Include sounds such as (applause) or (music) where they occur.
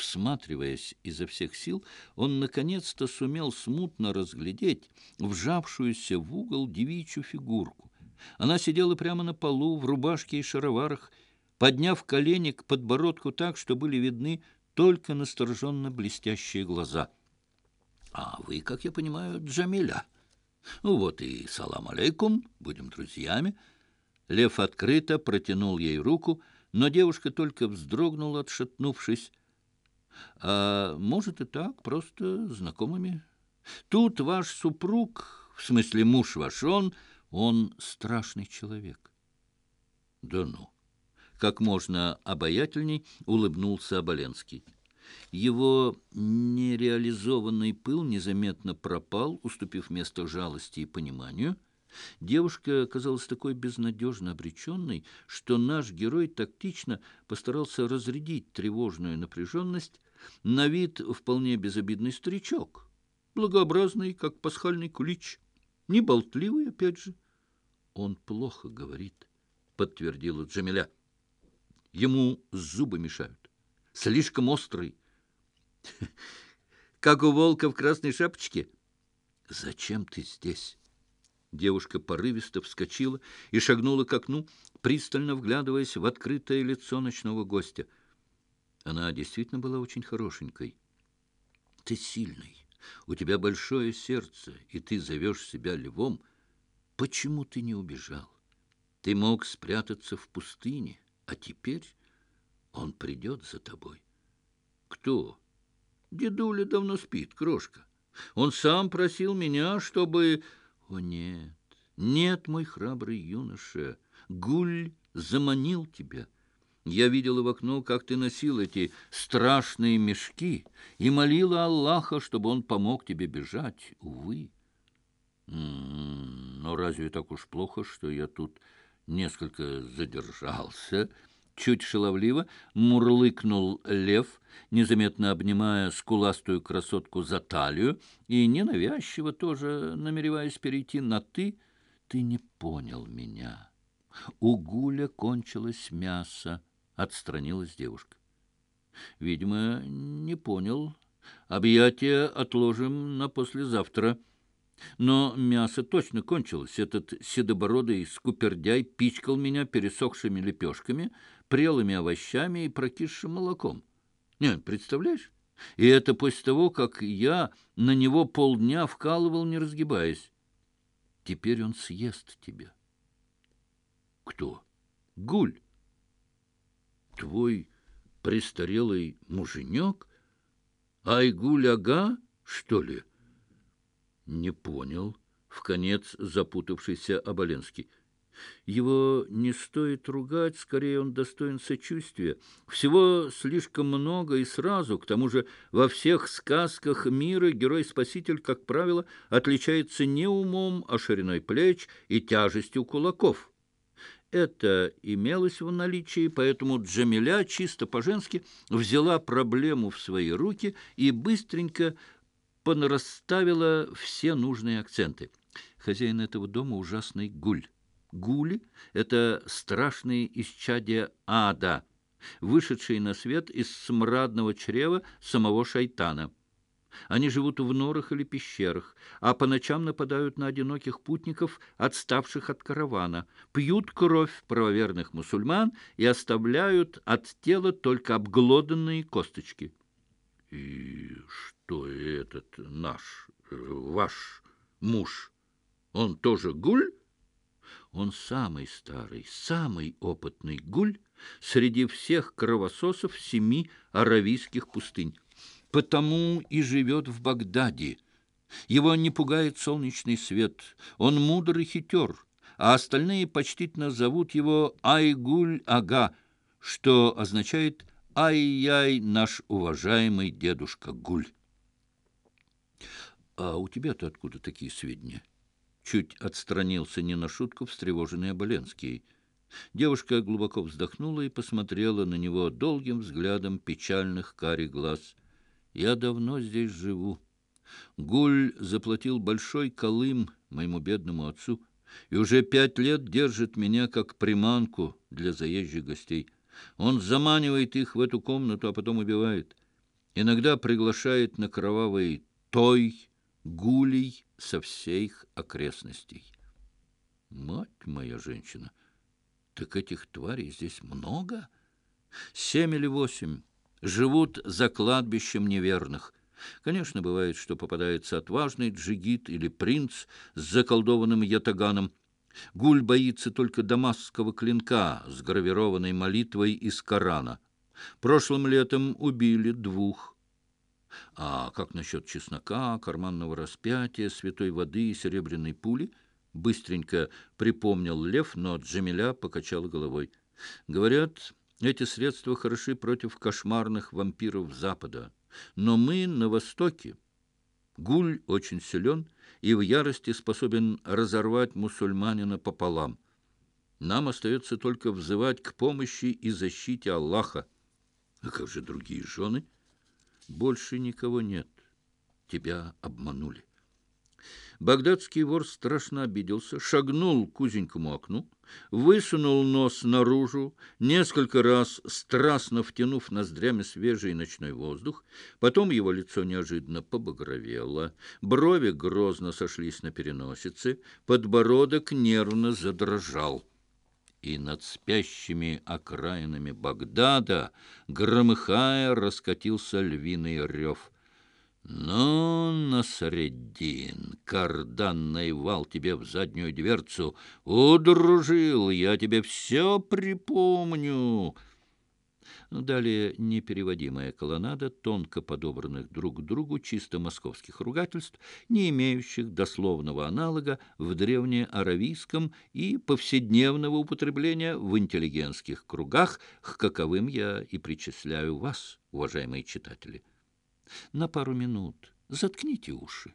Всматриваясь изо всех сил, он наконец-то сумел смутно разглядеть вжавшуюся в угол девичью фигурку. Она сидела прямо на полу, в рубашке и шароварах, подняв колени к подбородку так, что были видны только настороженно блестящие глаза. — А вы, как я понимаю, Джамиля? Ну вот и салам алейкум, будем друзьями. Лев открыто протянул ей руку, но девушка только вздрогнула, отшатнувшись. А может и так, просто знакомыми. Тут ваш супруг, в смысле муж ваш, он, он страшный человек. Да ну! Как можно обаятельней улыбнулся Оболенский. Его нереализованный пыл незаметно пропал, уступив место жалости и пониманию — Девушка оказалась такой безнадежно обреченной, что наш герой тактично постарался разрядить тревожную напряженность. На вид вполне безобидный старичок, благообразный, как пасхальный кулич, не болтливый, опять же. «Он плохо говорит», — подтвердила Джамиля. «Ему зубы мешают, слишком острый». (laughs) «Как у волка в красной шапочке?» «Зачем ты здесь?» Девушка порывисто вскочила и шагнула к окну, пристально вглядываясь в открытое лицо ночного гостя. Она действительно была очень хорошенькой. «Ты сильный, у тебя большое сердце, и ты зовешь себя львом. Почему ты не убежал? Ты мог спрятаться в пустыне, а теперь он придет за тобой». «Кто?» «Дедуля давно спит, крошка. Он сам просил меня, чтобы...» О, нет, нет, мой храбрый юноша, гуль заманил тебя. Я видела в окно, как ты носил эти страшные мешки и молила Аллаха, чтобы он помог тебе бежать. Увы. Но разве так уж плохо, что я тут несколько задержался?» Чуть шаловливо мурлыкнул лев, незаметно обнимая скуластую красотку за талию и ненавязчиво тоже намереваясь перейти на «ты». «Ты не понял меня. У Гуля кончилось мясо», — отстранилась девушка. «Видимо, не понял. Объятия отложим на послезавтра». Но мясо точно кончилось. Этот седобородый скупердяй пичкал меня пересохшими лепешками, прелыми овощами и прокисшим молоком. Нет, представляешь? И это после того, как я на него полдня вкалывал, не разгибаясь. Теперь он съест тебя. Кто? Гуль. Твой престарелый муженек? Айгуль-ага, что ли? Не понял, в конец запутавшийся Оболенский. Его не стоит ругать, скорее он достоин сочувствия. Всего слишком много и сразу. К тому же во всех сказках мира герой-спаситель, как правило, отличается не умом, а шириной плеч и тяжестью кулаков. Это имелось в наличии, поэтому Джамиля чисто по-женски взяла проблему в свои руки и быстренько понарасставила все нужные акценты. Хозяин этого дома ужасный гуль. Гули — это страшные исчадия ада, вышедшие на свет из смрадного чрева самого шайтана. Они живут в норах или пещерах, а по ночам нападают на одиноких путников, отставших от каравана, пьют кровь правоверных мусульман и оставляют от тела только обглоданные косточки. — И что этот наш, ваш муж, он тоже гуль? Он самый старый, самый опытный гуль среди всех кровососов семи аравийских пустынь. Потому и живет в Багдаде. Его не пугает солнечный свет, он мудр и хитер, а остальные почтительно зовут его Айгуль-ага, что означает «Ай-яй, наш уважаемый дедушка Гуль». «А у тебя-то откуда такие сведения?» Чуть отстранился не на шутку встревоженный Оболенский. Девушка глубоко вздохнула и посмотрела на него долгим взглядом печальных карих глаз. «Я давно здесь живу. Гуль заплатил большой колым моему бедному отцу и уже пять лет держит меня как приманку для заезжих гостей. Он заманивает их в эту комнату, а потом убивает. Иногда приглашает на кровавый той гулей со всех окрестностей. Мать моя женщина, так этих тварей здесь много? Семь или восемь живут за кладбищем неверных. Конечно, бывает, что попадается отважный джигит или принц с заколдованным ятаганом. Гуль боится только дамасского клинка с гравированной молитвой из Корана. Прошлым летом убили двух. А как насчет чеснока, карманного распятия, святой воды и серебряной пули? Быстренько припомнил Лев, но Джамиля покачала головой. Говорят, эти средства хороши против кошмарных вампиров Запада. Но мы на Востоке. Гуль очень силен и в ярости способен разорвать мусульманина пополам. Нам остается только взывать к помощи и защите Аллаха. А как же другие жены? Больше никого нет. Тебя обманули. Багдадский вор страшно обиделся, шагнул к узенькому окну, высунул нос наружу, несколько раз страстно втянув ноздрями свежий ночной воздух. Потом его лицо неожиданно побагровело, брови грозно сошлись на переносице, подбородок нервно задрожал. И над спящими окраинами Багдада, громыхая, раскатился львиный рев — «Ну, Насреддин, карданный вал тебе в заднюю дверцу! Удружил, я тебе все припомню!» Далее непереводимая колоннада тонко подобранных друг к другу чисто московских ругательств, не имеющих дословного аналога в древнеаравийском и повседневного употребления в интеллигентских кругах, к каковым я и причисляю вас, уважаемые читатели. На пару минут заткните уши.